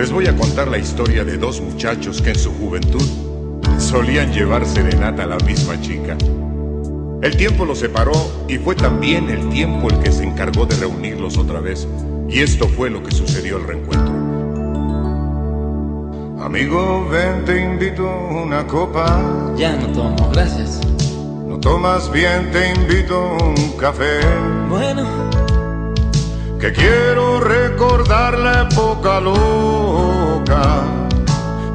Les voy a contar la historia de dos muchachos que en su juventud solían llevar serenata a la misma chica. El tiempo los separó y fue también el tiempo el que se encargó de reunirlos otra vez. Y esto fue lo que sucedió al reencuentro. Amigo, ven, te invito una copa. Ya no tomo, gracias. No tomas bien, te invito un café. Bueno, Que quiero recordar la época loca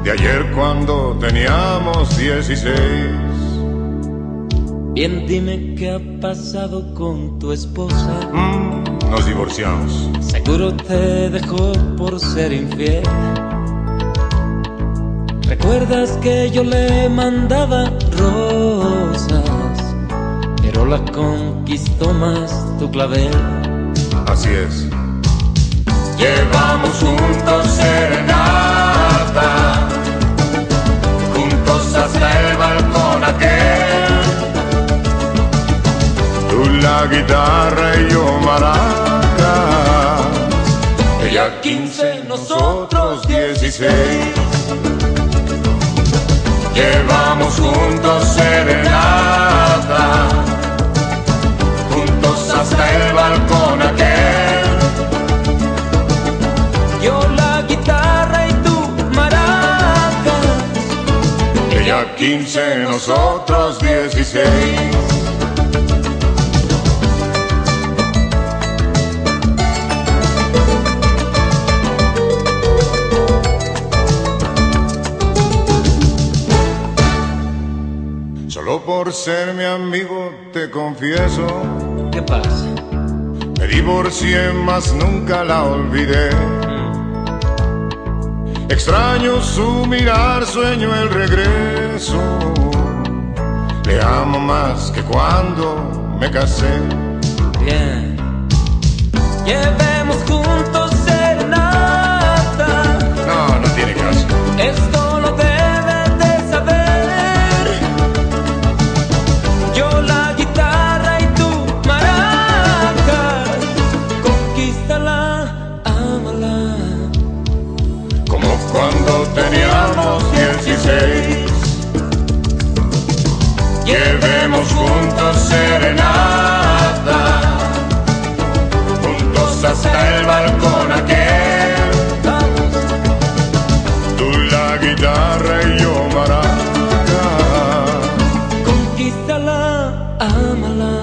de ayer cuando teníamos 16. bien dime qué ha pasado con tu esposa. Mm, nos divorciamos. Seguro te dejó por ser infiel. ¿Recuerdas que yo le mandaba rosas? Pero la conquistó más tu clavel. Así es. Llevamos juntos serenata, La guitarra y yo maracas. Ella 15, nosotros 16. Llevamos juntos serenata, juntos hasta el balcón aquel. Yo la guitarra y tú maracas. Ella 15, nosotros 16. Por ser mi amigo te confieso, ¿Qué pasa? me divorcié más nunca la olvidé. Extraño su mirar, sueño el regreso. Le amo más que cuando me casé. Bien. Llevemos juntos serenata, juntos hasta el balcón aquel. Tú la guitarra y yo maraca. conquístala, ámala.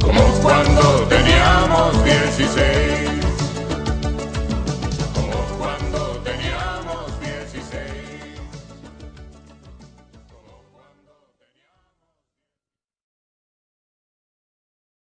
Como cuando teníamos 16.